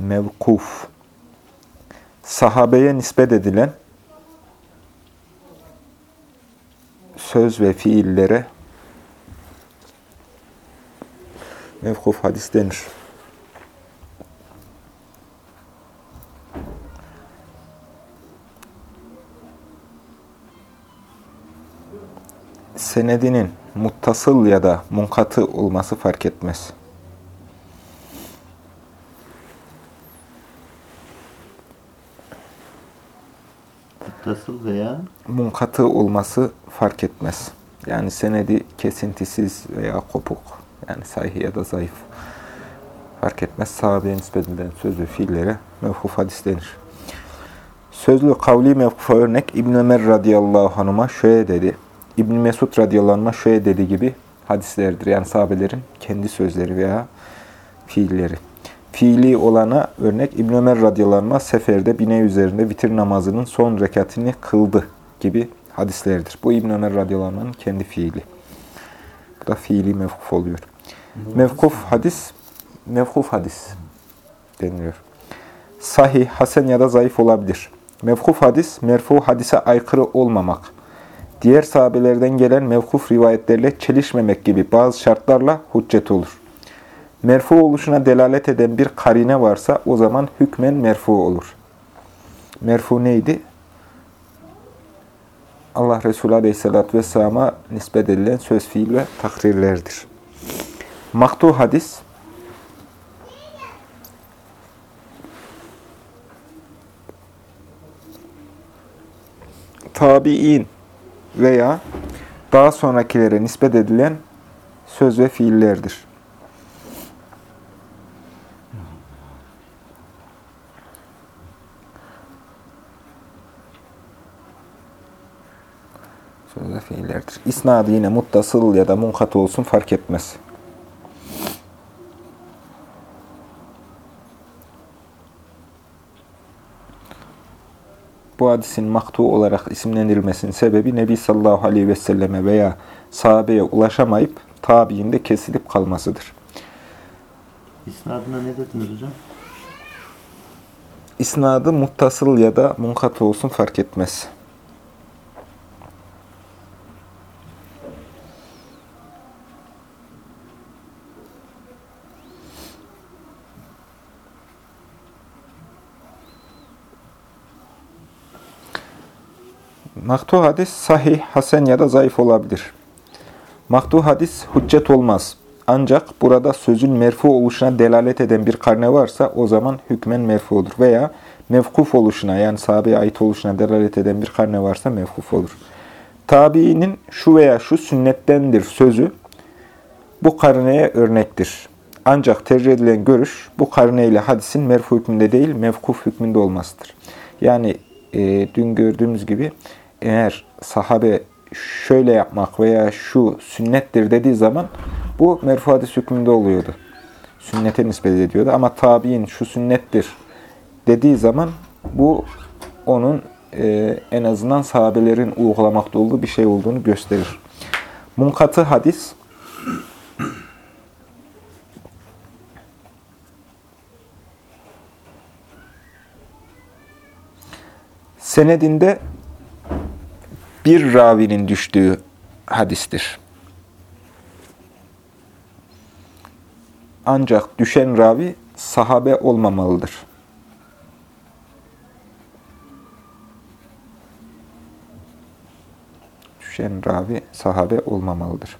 mevkuf sahabeye nispet edilen söz ve fiillere mevkuf hadis denir. Senedinin muttasıl ya da munkatı olması fark etmez. Muttasıl veya munkatı olması fark etmez. Yani senedi kesintisiz veya kopuk. Yani sahih ya da zayıf. Fark etmez. Sahabeye nispet edilen sözlü fiillere mevkuf hadis denir. Sözlü kavli mevkufa örnek İbn Ömer radıyallahu anh'a şöyle dedi. İbn Mesud radıyallahu anh'a şöyle dedi gibi hadislerdir. Yani sahabelerin kendi sözleri veya fiilleri. Fiili olana örnek İbn Ömer radıyallahu seferde bine üzerinde vitir namazının son rekatini kıldı gibi hadislerdir. Bu İbn Ömer radıyallahu kendi fiili. Bu da fiili mevkuf oluyor. Mevkuf hadis, mevkuf hadis deniliyor. Sahih, hasen ya da zayıf olabilir. Mevkuf hadis, merfu hadise aykırı olmamak. Diğer sahabelerden gelen mevkuf rivayetlerle çelişmemek gibi bazı şartlarla hüccet olur. Merfu oluşuna delalet eden bir karine varsa o zaman hükmen merfu olur. Merfu neydi? Allah Resulü Aleyhisselatü Vesselam'a nispet edilen söz, fiil ve takrirlerdir. Maktu hadis, tabi'in veya daha sonrakilere nispet edilen söz ve fiillerdir. Ve fiillerdir. İsnadı yine muttasıl ya da munkat olsun fark etmez. Bu hadisin maktu olarak isimlendirilmesinin sebebi Nebi sallallahu aleyhi ve selleme veya sahabeye ulaşamayıp tabiinde kesilip kalmasıdır. isnadına ne dediniz hocam? İsnadı muttasıl ya da munkat olsun fark etmez. Maktu hadis sahih, hasen ya da zayıf olabilir. Maktu hadis hüccet olmaz. Ancak burada sözün merfu oluşuna delalet eden bir karne varsa o zaman hükmen merfu olur. Veya mevkuf oluşuna yani sahabeye ait oluşuna delalet eden bir karne varsa mevkuf olur. Tabiinin şu veya şu sünnettendir sözü bu karneye örnektir. Ancak tercih edilen görüş bu karne ile hadisin merfu hükmünde değil mevkuf hükmünde olmasıdır. Yani e, dün gördüğümüz gibi eğer sahabe şöyle yapmak veya şu sünnettir dediği zaman bu merfu hadis hükmünde oluyordu. Sünnete nispet ediyordu. Ama tabi'in şu sünnettir dediği zaman bu onun e, en azından sahabelerin uygulamakta olduğu bir şey olduğunu gösterir. Munkatı hadis senedinde bir ravinin düştüğü hadistir. Ancak düşen ravi sahabe olmamalıdır. Düşen ravi sahabe olmamalıdır.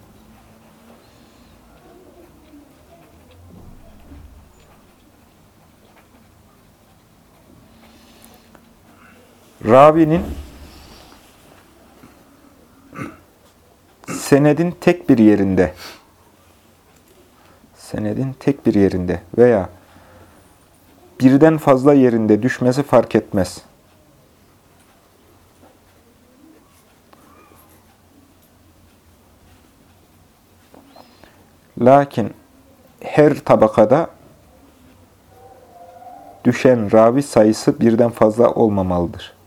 Ravinin senedin tek bir yerinde senedin tek bir yerinde veya birden fazla yerinde düşmesi fark etmez. Lakin her tabakada düşen ravi sayısı birden fazla olmamalıdır.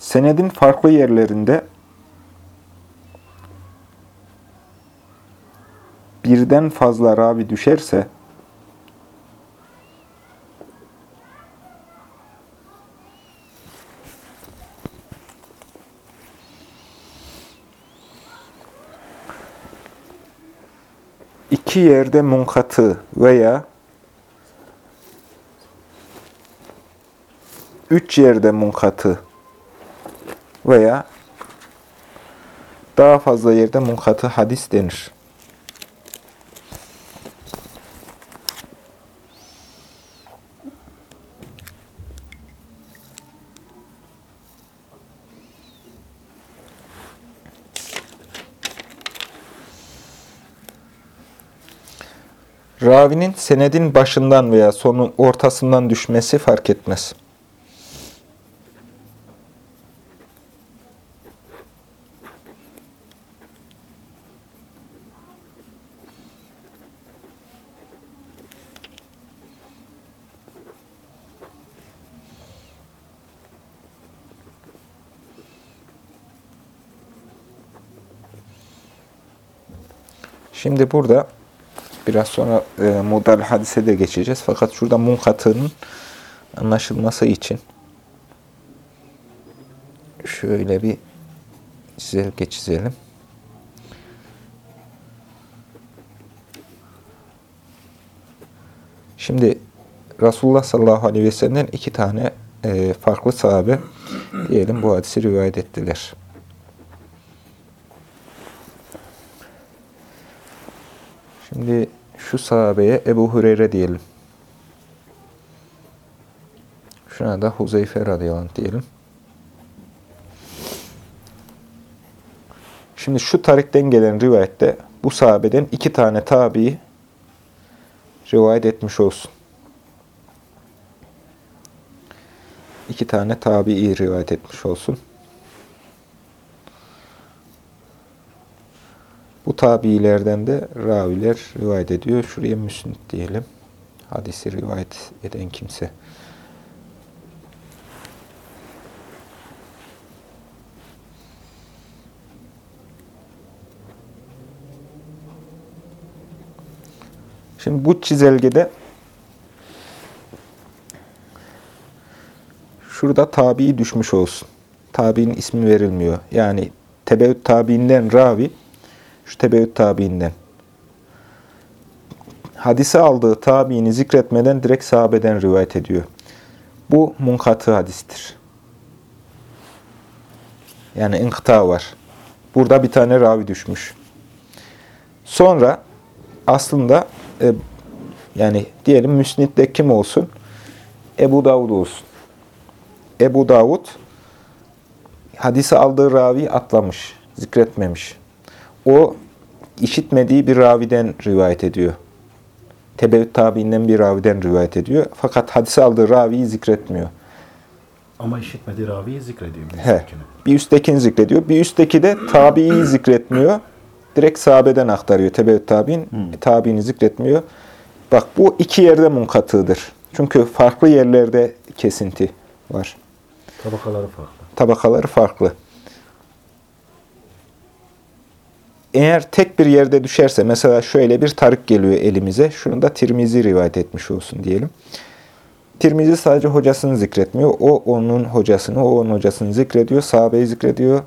Senedin farklı yerlerinde birden fazla ravi düşerse iki yerde munkatı veya üç yerde munkatı veya daha fazla yerde munkatı hadis denir. Ravinin senedin başından veya sonu ortasından düşmesi fark etmez. Şimdi burada biraz sonra e, modal hadise de geçeceğiz. Fakat şurada munkatının anlaşılması için şöyle bir çizelge çizelim. Şimdi Resulullah sallallahu aleyhi ve sellem'den iki tane e, farklı sahabe diyelim bu hadisi rivayet ettiler. Şimdi şu sahabeye Ebu Hureyre diyelim. Şuna da Huzeyfe radıyallahu anh diyelim. Şimdi şu tarikten gelen rivayette bu sahabeden iki tane tabi rivayet etmiş olsun. İki tane tabi rivayet etmiş olsun. Bu tabiilerden de raviler rivayet ediyor. Şuraya müsnit diyelim. Hadisi rivayet eden kimse. Şimdi bu çizelgede şurada tabi düşmüş olsun. Tabi'nin ismi verilmiyor. Yani tebeüt tabiinden ravi şu tebeüt tabiinden. Hadise aldığı tabiini zikretmeden direkt sahabeden rivayet ediyor. Bu munkatı hadistir. Yani inkıta var. Burada bir tane ravi düşmüş. Sonra aslında e, yani diyelim müsnidde kim olsun? Ebu Davud olsun. Ebu Davud hadise aldığı ravi atlamış, zikretmemiş. O işitmediği bir raviden rivayet ediyor. Tebeüt tabiinden bir raviden rivayet ediyor. Fakat hadise aldığı raviyi zikretmiyor. Ama işitmediği raviyi zikrediyor. Bir He, bir üsttekini zikrediyor. Bir üstteki de tabiiyi zikretmiyor. Direkt sahabeden aktarıyor. Tebeüt tabiin, tabiini zikretmiyor. Bak bu iki yerde munkatıdır. Çünkü farklı yerlerde kesinti var. Tabakaları farklı. Tabakaları farklı. Eğer tek bir yerde düşerse, mesela şöyle bir tarık geliyor elimize. Şunu da Tirmizi rivayet etmiş olsun diyelim. Tirmizi sadece hocasını zikretmiyor. O onun hocasını, o onun hocasını zikrediyor. Sahabeyi zikrediyor.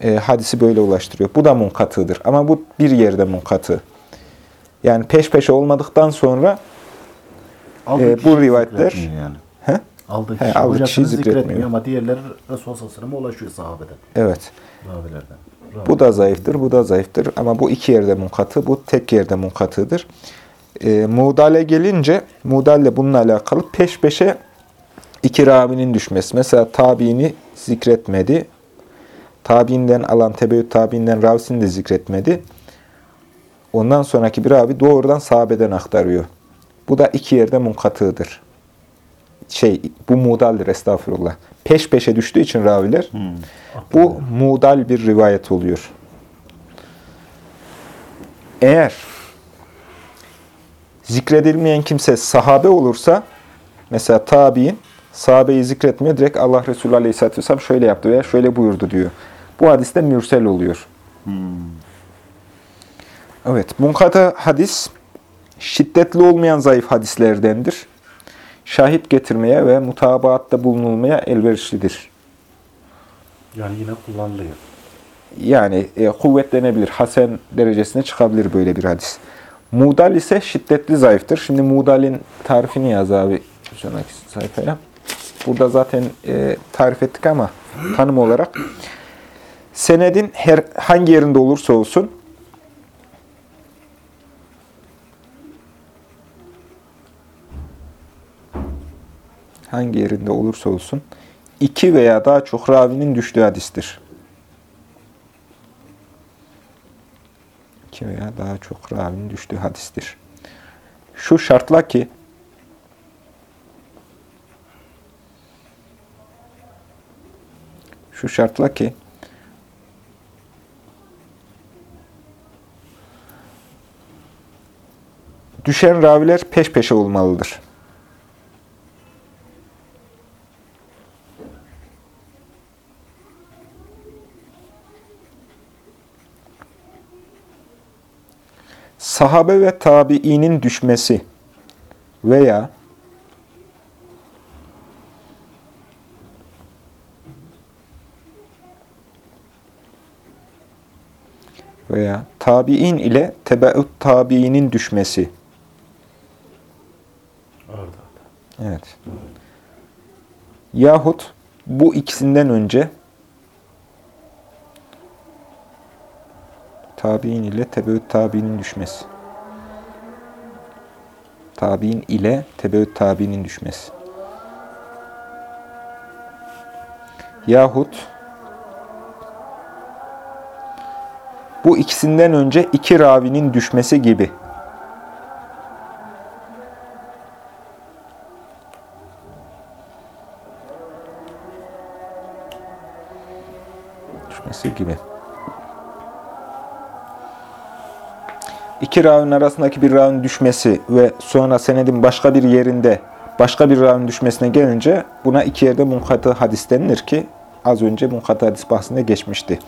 E, hadisi böyle ulaştırıyor. Bu da munkatıdır. Ama bu bir yerde munkatı. Yani peş peşe olmadıktan sonra Aldığı Ee, bu rivayetler- yani. he? Aldığı He, kişi aldığı hocasını kişiyi zikretmiyor. zikretmiyor. ama diğerleri Resulullah sallallahu aleyhi ve sellem'e ulaşıyor sahabeden, evet. ravilerden. Bu da zayıftır, bu da zayıftır. Ama bu iki yerde munkatı, bu tek yerde munkatıdır. E, Mudale gelince, Mudale bununla alakalı peş peşe iki ravinin düşmesi. Mesela tabiini zikretmedi. Tabiinden alan tebeyyüt tabiinden ravisini de zikretmedi. Ondan sonraki bir ravi doğrudan sahabeden aktarıyor. Bu da iki yerde munkatığıdır. Şey, bu mudaldir estağfurullah. Peş peşe düştüğü için raviler, bu mudal bir rivayet oluyor. Eğer zikredilmeyen kimse sahabe olursa, mesela tabi'in sahabeyi zikretmiyor, direkt Allah Resulü Aleyhisselatü Vesselam şöyle yaptı veya şöyle buyurdu diyor. Bu hadiste mürsel oluyor. Evet, munkata hadis şiddetli olmayan zayıf hadislerdendir. Şahit getirmeye ve mutabaatta bulunulmaya elverişlidir. Yani yine kullanılıyor. Yani e, kuvvetlenebilir, hasen derecesine çıkabilir böyle bir hadis. Mudal ise şiddetli zayıftır. Şimdi Mudal'in tarifini yaz abi sonraki sayfaya. Burada zaten e, tarif ettik ama tanım olarak. Senedin her hangi yerinde olursa olsun hangi yerinde olursa olsun iki veya daha çok ravinin düştüğü hadistir. İki veya daha çok ravinin düştüğü hadistir. Şu şartla ki şu şartla ki düşen raviler peş peşe olmalıdır. Sahabe ve tabiinin düşmesi veya veya tabiin ile tebeut tabiinin düşmesi. Evet. Yahut bu ikisinden önce tabiin ile tebeut tabiinin düşmesi. Tabiin ile tebeut tabiinin düşmesi. Yahut bu ikisinden önce iki ravinin düşmesi gibi. Düşmesi gibi. İki ravinin arasındaki bir ravinin düşmesi ve sonra senedin başka bir yerinde başka bir ravinin düşmesine gelince buna iki yerde munkatı hadis denilir ki az önce munkatı hadis bahsinde geçmişti.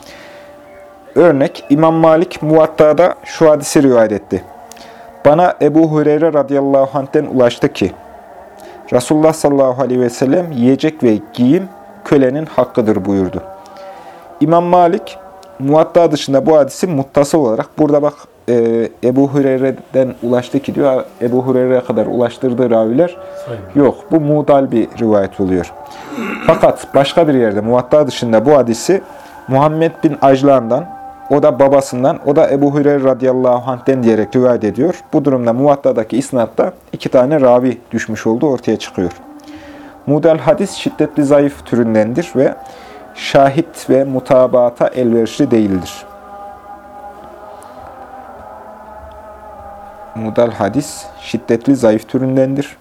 Örnek İmam Malik Muvatta'da şu hadisi rivayet etti. Bana Ebu Hureyre radıyallahu anh'ten ulaştı ki Resulullah sallallahu aleyhi ve sellem yiyecek ve giyim kölenin hakkıdır buyurdu. İmam Malik Muvatta dışında bu hadisi muttasıl olarak burada bak e, Ebu Hureyre'den ulaştı ki diyor Ebu Hureyre'ye kadar ulaştırdığı raviler yok. Bu mudal bir rivayet oluyor. Fakat başka bir yerde Muvatta dışında bu hadisi Muhammed bin Ajlan'dan o da babasından, o da Ebu Hureyre radıyallahu anh'den diyerek rivayet ediyor. Bu durumda Muvatta'daki isnatta iki tane ravi düşmüş olduğu ortaya çıkıyor. Mudal hadis şiddetli zayıf türündendir ve şahit ve mutabata elverişli değildir. Mudal hadis şiddetli zayıf türündendir.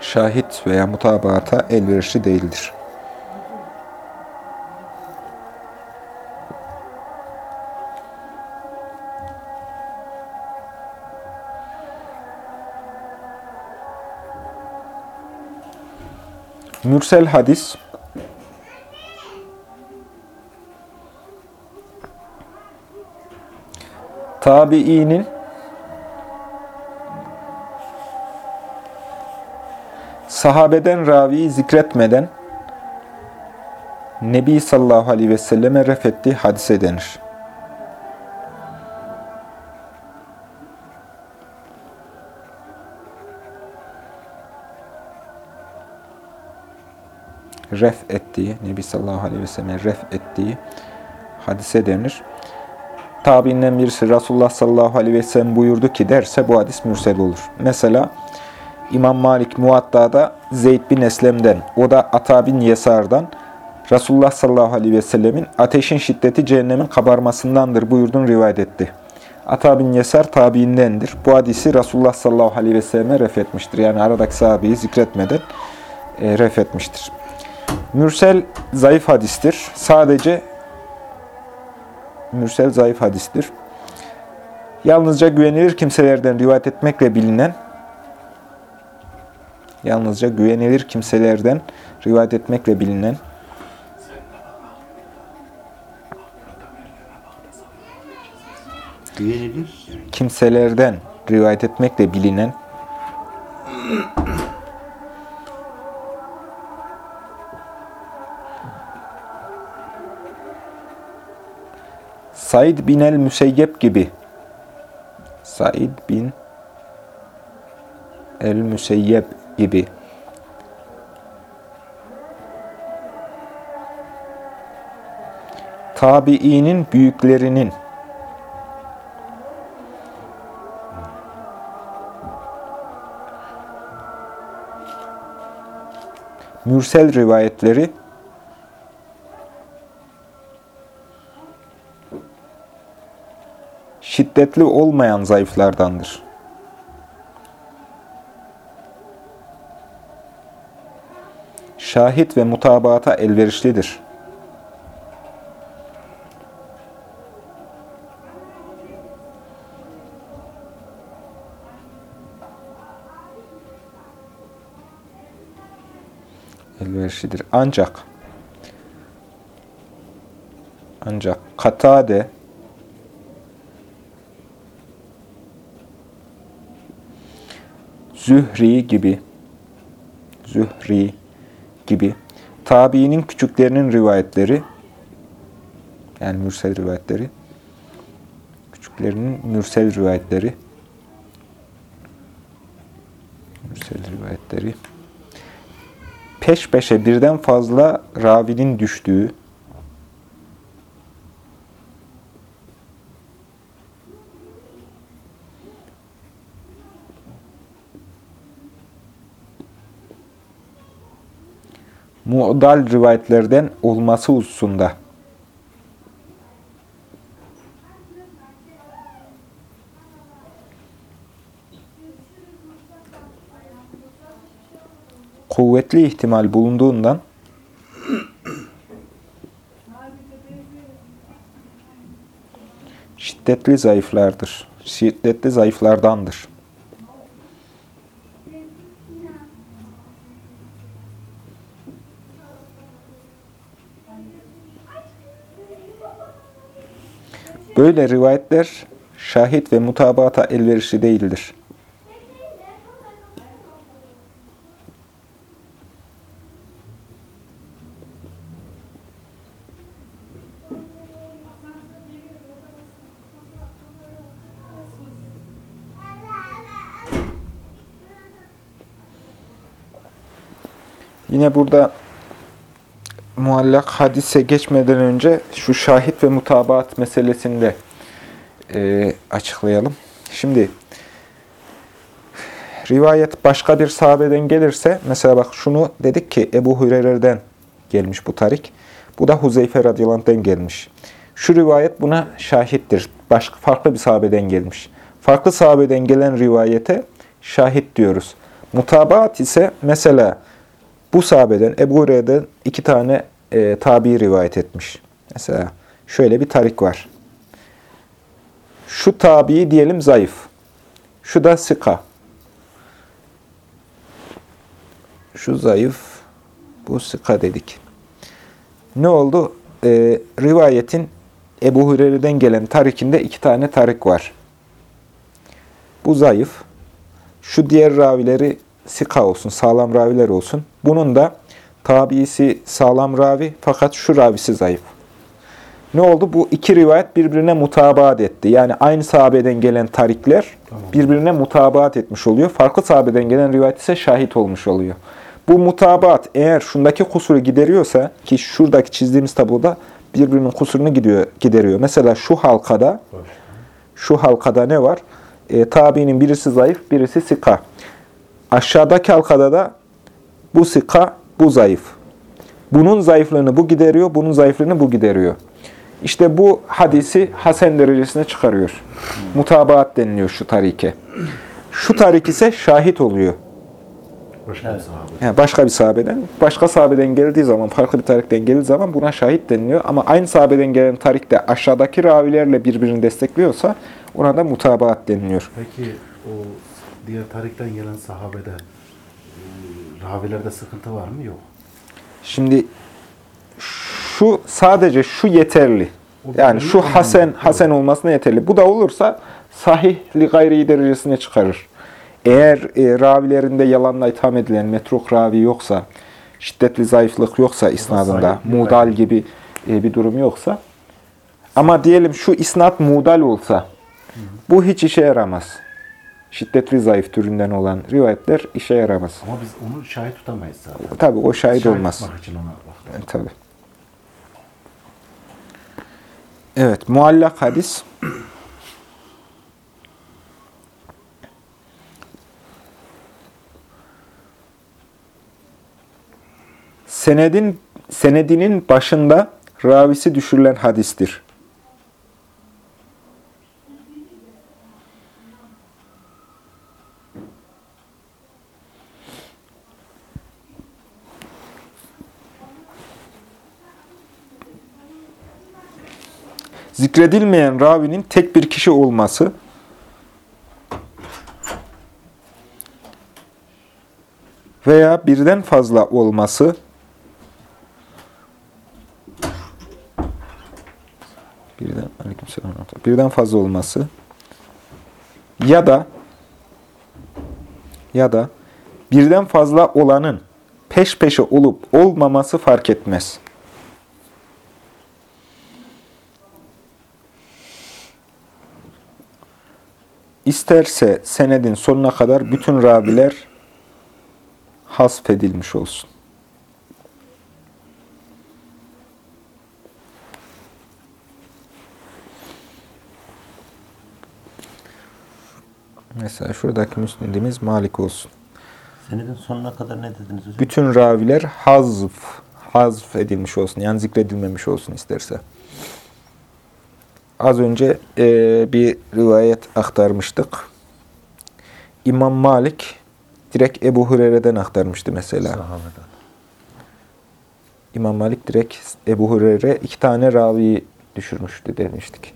Şahit veya mutabata elverişli değildir. Mürsel hadis tabiinin sahabeden raviyi zikretmeden Nebi sallallahu aleyhi ve selleme ref hadise denir. Ref ettiği, Nebi sallallahu aleyhi ve sellem ref ettiği hadise denir. Tabiinden birisi Resulullah sallallahu aleyhi ve sellem buyurdu ki derse bu hadis mürsel olur. Mesela İmam Malik Muatta'da Zeyd bin Eslem'den, o da Ata bin Yesar'dan Resulullah sallallahu aleyhi ve sellemin ateşin şiddeti cehennemin kabarmasındandır buyurduğunu rivayet etti. Ata bin Yesar tabiindendir. Bu hadisi Resulullah sallallahu aleyhi ve selleme ref etmiştir. Yani aradaki sahabeyi zikretmeden e, ref etmiştir. Mürsel zayıf hadistir. Sadece mürsel zayıf hadistir. Yalnızca güvenilir kimselerden rivayet etmekle bilinen yalnızca güvenilir kimselerden rivayet etmekle bilinen Güvenilir. kimselerden rivayet etmekle bilinen Said bin el-Müseyyep gibi. Said bin el-Müseyyep gibi. Tabiinin büyüklerinin. Mürsel rivayetleri şiddetli olmayan zayıflardandır. Şahit ve mutabata elverişlidir. elverişlidir. Ancak ancak Katade Zühri gibi. Zühri gibi. Tabiinin küçüklerinin rivayetleri. Yani mürsel rivayetleri. Küçüklerinin mürsel rivayetleri. Mürsel rivayetleri. Peş peşe birden fazla ravinin düştüğü, mu'dal rivayetlerden olması hususunda kuvvetli ihtimal bulunduğundan şiddetli zayıflardır. Şiddetli zayıflardandır. Böyle rivayetler şahit ve mutabata elverişli değildir. Yine burada muallak hadise geçmeden önce şu şahit ve mutabaat meselesini de e, açıklayalım. Şimdi rivayet başka bir sahabeden gelirse, mesela bak şunu dedik ki Ebu Hureyre'den gelmiş bu tarik. Bu da Huzeyfe radıyallahu gelmiş. Şu rivayet buna şahittir. Başka, farklı bir sahabeden gelmiş. Farklı sahabeden gelen rivayete şahit diyoruz. Mutabaat ise mesela bu sahabeden Ebu Hureyre'den iki tane e, tabi rivayet etmiş. Mesela şöyle bir tarik var. Şu tabi diyelim zayıf. Şu da sıka. Şu zayıf, bu sıka dedik. Ne oldu? E, rivayetin Ebu Hureyre'den gelen tarikinde iki tane tarik var. Bu zayıf. Şu diğer ravileri sika olsun, sağlam raviler olsun. Bunun da tabiisi sağlam ravi fakat şu ravisi zayıf. Ne oldu? Bu iki rivayet birbirine mutabaat etti. Yani aynı sahabeden gelen tarikler birbirine mutabaat etmiş oluyor. Farklı sahabeden gelen rivayet ise şahit olmuş oluyor. Bu mutabaat eğer şundaki kusuru gideriyorsa ki şuradaki çizdiğimiz tabloda birbirinin kusurunu gidiyor, gideriyor. Mesela şu halkada şu halkada ne var? E, tabiinin birisi zayıf, birisi sika. Aşağıdaki halkada da bu sika, bu zayıf. Bunun zayıflığını bu gideriyor, bunun zayıflığını bu gideriyor. İşte bu hadisi hasen derecesine çıkarıyor. Mutabaat deniliyor şu tarike. Şu tarik ise şahit oluyor. Başka bir sahabe. Yani başka bir sahabeden, başka sahabeden geldiği zaman, farklı bir tarikten geldiği zaman buna şahit deniliyor. Ama aynı sahabeden gelen tarikte aşağıdaki ravilerle birbirini destekliyorsa ona da mutabaat deniliyor. Peki o diğer tarikten gelen sahabede e, ravilerde sıkıntı var mı? Yok. Şimdi şu sadece şu yeterli. Yani şu hasen hasen olmasına yeterli. Bu da olursa sahih li gayri derecesine çıkarır. Eğer e, ravilerinde yalanla itham edilen metruk ravi yoksa, şiddetli zayıflık yoksa isnadında, mudal gibi e, bir durum yoksa ama diyelim şu isnat mudal olsa bu hiç işe yaramaz. Şiddetli zayıf türünden olan rivayetler işe yaramaz. Ama biz onu şahit tutamayız zaten. Tabi o şahit olmaz. tutmak için ona bak. E, Tabii. Evet, muallak hadis. Senedin senedinin başında ravisi düşürülen hadistir. Zikredilmeyen ravinin tek bir kişi olması, veya birden fazla olması, birden, aleykümselam, birden fazla olması. Ya da ya da birden fazla olanın peş peşe olup olmaması fark etmez. İsterse senedin sonuna kadar bütün raviler hasfedilmiş olsun. Mesela şuradaki müsnedimiz Malik olsun. Senedin sonuna kadar ne dediniz hocam? Bütün raviler hazf, hazf edilmiş olsun. Yani zikredilmemiş olsun isterse. Az önce e, bir rivayet aktarmıştık. İmam Malik direkt Ebu Hureyre'den aktarmıştı mesela. Sahabeden. İmam Malik direkt Ebu Hureyre iki tane raviyi düşürmüştü demiştik.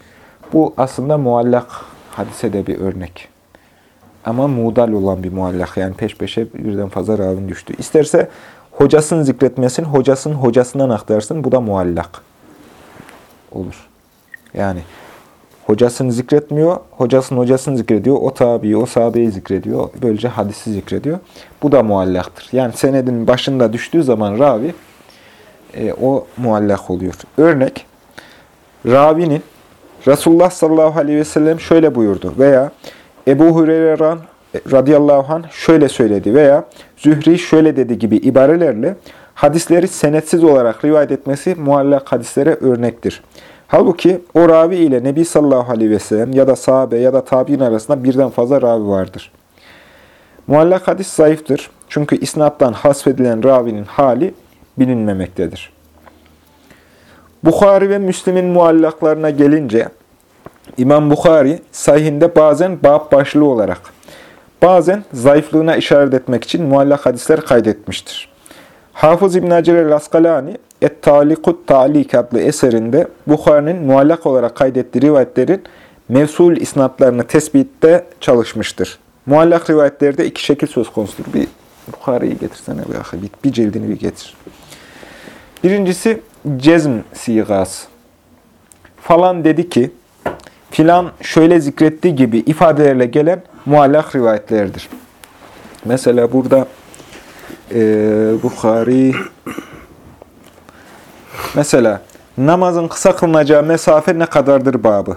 Bu aslında muallak hadise de bir örnek. Ama mudal olan bir muallak. Yani peş peşe birden fazla ravin düştü. İsterse hocasını zikretmesin, hocasının hocasından aktarsın. Bu da muallak olur. Yani hocasını zikretmiyor, hocasının hocasını zikrediyor, o tabiyi, o sahabeyi zikrediyor. Böylece hadisi zikrediyor. Bu da muallaktır. Yani senedin başında düştüğü zaman ravi e, o muallak oluyor. Örnek, ravinin Resulullah sallallahu aleyhi ve sellem şöyle buyurdu veya Ebu Hureyre ran- radıyallahu anh şöyle söyledi veya Zühri şöyle dedi gibi ibarelerle hadisleri senetsiz olarak rivayet etmesi muallak hadislere örnektir. Halbuki o ravi ile Nebi sallallahu aleyhi ve sellem ya da sahabe ya da tabi'in arasında birden fazla ravi vardır. Muallak hadis zayıftır. Çünkü isnattan hasfedilen ravinin hali bilinmemektedir. Bukhari ve Müslim'in muallaklarına gelince İmam Bukhari sahihinde bazen bab başlığı olarak, bazen zayıflığına işaret etmek için muallak hadisler kaydetmiştir. Hafız İbn Hacer el-Askalani Et-Talikut Talik adlı eserinde Bukhari'nin muallak olarak kaydettiği rivayetlerin mevsul isnatlarını tespitte çalışmıştır. Muallak rivayetlerde iki şekil söz konusudur. Bir Bukhari'yi getirsene bir, akı, bir, bir cildini bir getir. Birincisi cezm sigası. Falan dedi ki, filan şöyle zikrettiği gibi ifadelerle gelen muallak rivayetlerdir. Mesela burada e, Bukhari mesela namazın kısa kılınacağı mesafe ne kadardır babı.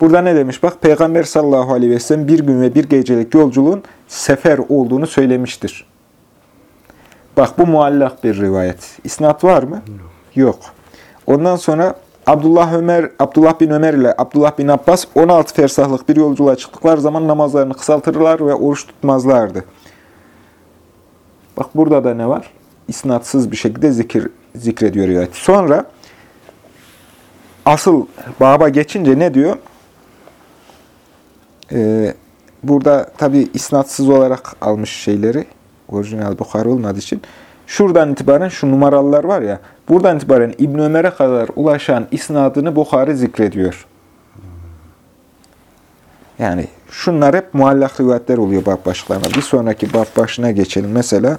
Burada ne demiş? Bak Peygamber sallallahu aleyhi ve sellem bir gün ve bir gecelik yolculuğun sefer olduğunu söylemiştir. Bak bu muallak bir rivayet. İsnat var mı? Yok. Ondan sonra Abdullah Ömer, Abdullah bin Ömer ile Abdullah bin Abbas 16 fersahlık bir yolculuğa çıktıkları zaman namazlarını kısaltırlar ve oruç tutmazlardı. Bak burada da ne var? İsnatsız bir şekilde zikir zikrediyor rivayet. Sonra asıl baba geçince ne diyor? Ee, burada tabi isnatsız olarak almış şeyleri, orijinal Bukhari olmadığı için, şuradan itibaren şu numaralılar var ya, buradan itibaren İbn Ömer'e kadar ulaşan isnadını Bukhari zikrediyor. Yani şunlar hep muallak rivayetler oluyor bab başlarına. Bir sonraki bab başına geçelim. Mesela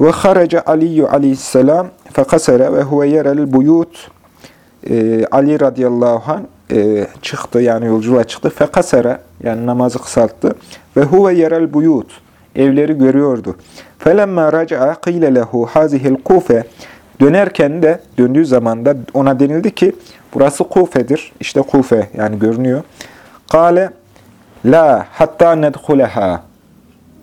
ve haraca Aliyyü aleyhisselam fekasere ve huve yerel buyut Ee, Ali radıyallahu anh e, çıktı yani yolculuğa çıktı. Fekasere yani namazı kısalttı. Ve huve yerel buyut evleri görüyordu. Felemma raca'a qile lehu hazihil kufe dönerken de döndüğü zaman da ona denildi ki burası Kufe'dir. İşte Kufe yani görünüyor. Kale la hatta nedhuleha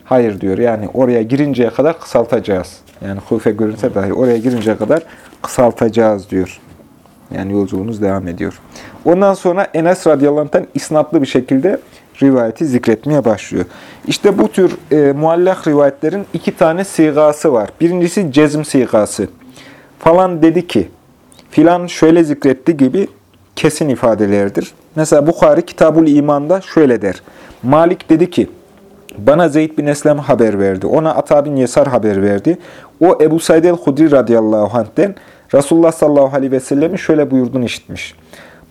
Hayır diyor. Yani oraya girinceye kadar kısaltacağız. Yani Kufe görünse dahi oraya girinceye kadar kısaltacağız diyor. Yani yolculuğumuz devam ediyor. Ondan sonra Enes radıyallahu anh'tan isnatlı bir şekilde rivayeti zikretmeye başlıyor. İşte bu tür e, muallak rivayetlerin iki tane sigası var. Birincisi cezm sigası. Falan dedi ki, filan şöyle zikretti gibi kesin ifadelerdir. Mesela Bukhari Kitabul İman'da şöyle der. Malik dedi ki, bana Zeyd bin Eslem haber verdi. Ona Ata bin Yesar haber verdi. O Ebu Said el-Hudri radıyallahu anh'ten Resulullah sallallahu aleyhi ve sellemin şöyle buyurduğunu işitmiş.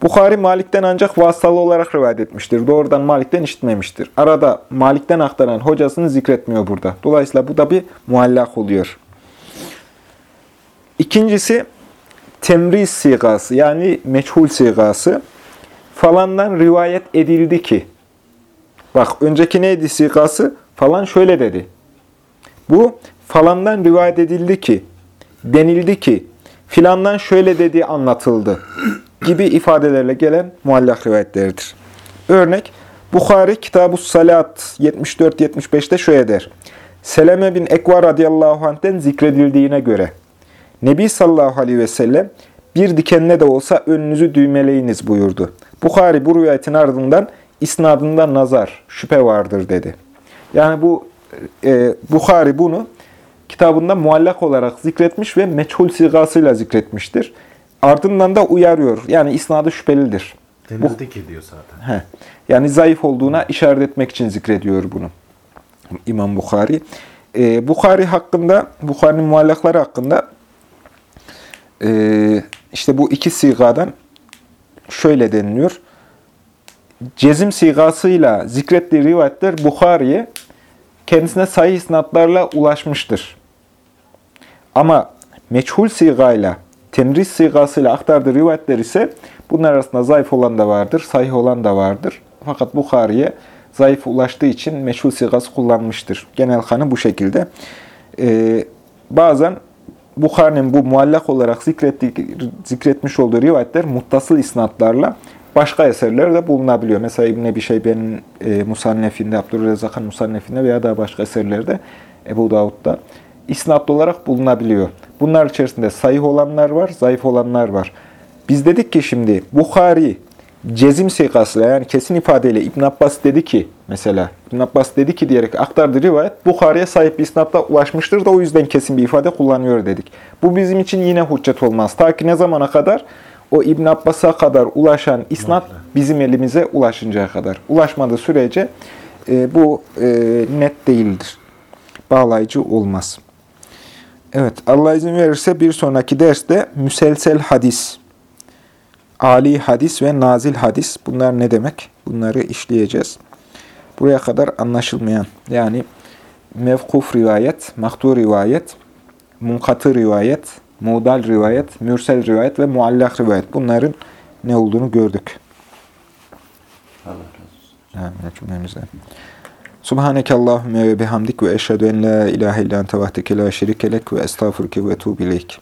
Bukhari Malik'ten ancak vasıtalı olarak rivayet etmiştir. Doğrudan Malik'ten işitmemiştir. Arada Malik'ten aktaran hocasını zikretmiyor burada. Dolayısıyla bu da bir muallak oluyor. İkincisi temriz sigası yani meçhul sigası. Falandan rivayet edildi ki. Bak önceki neydi sigası? Falan şöyle dedi. Bu falandan rivayet edildi ki, denildi ki, filandan şöyle dediği anlatıldı gibi ifadelerle gelen muallak rivayetleridir. Örnek, Bukhari Kitab-ı Salat 74-75'te şöyle der. Seleme bin Ekva radıyallahu anh'ten zikredildiğine göre, Nebi sallallahu aleyhi ve sellem, bir dikenine de olsa önünüzü düğmeleyiniz buyurdu. Bukhari bu rivayetin ardından isnadında nazar, şüphe vardır dedi. Yani bu e, Bukhari bunu kitabında muallak olarak zikretmiş ve meçhul sigasıyla zikretmiştir. Ardından da uyarıyor. Yani isnadı şüphelidir. Denildi ki diyor zaten. He. Yani zayıf olduğuna işaret etmek için zikrediyor bunu. İmam Bukhari. Ee, Bukhari hakkında, Bukhari'nin muallakları hakkında e, işte bu iki sigadan şöyle deniliyor. Cezim sigasıyla zikrettiği rivayetler Bukhari'ye kendisine sayı isnatlarla ulaşmıştır. Ama meçhul sigayla, temriz sigasıyla aktardığı rivayetler ise bunlar arasında zayıf olan da vardır, sahih olan da vardır. Fakat Bukhari'ye zayıf ulaştığı için meçhul sigası kullanmıştır. Genel kanı bu şekilde. Ee, bazen Bukhari'nin bu muallak olarak zikretmiş olduğu rivayetler muttasıl isnatlarla başka eserlerde bulunabiliyor. Mesela İbn Ebi Şeybe'nin e, Musannef'inde, Abdurrezzak'ın Musannef'inde veya daha başka eserlerde Ebu Davud'da isnatlı olarak bulunabiliyor. Bunlar içerisinde sayih olanlar var, zayıf olanlar var. Biz dedik ki şimdi Bukhari cezim sikasıyla yani kesin ifadeyle İbn Abbas dedi ki mesela İbn Abbas dedi ki diyerek aktardı rivayet Bukhari'ye sahip bir isnatla ulaşmıştır da o yüzden kesin bir ifade kullanıyor dedik. Bu bizim için yine hüccet olmaz. Ta ki ne zamana kadar? O İbn Abbas'a kadar ulaşan isnat bizim elimize ulaşıncaya kadar. Ulaşmadığı sürece e, bu e, net değildir. Bağlayıcı olmaz. Evet, Allah izin verirse bir sonraki derste müselsel hadis, Ali hadis ve nazil hadis bunlar ne demek? Bunları işleyeceğiz. Buraya kadar anlaşılmayan yani mevkuf rivayet, mahtur rivayet, munkatı rivayet, mudal rivayet, mürsel rivayet ve muallak rivayet. Bunların ne olduğunu gördük. Allah razı olsun. Subhaneke Allahümme ve bihamdik ve eşhedü en la ilahe illa ente vahdeke la şerike lek ve estağfurke ve etubu ileyk.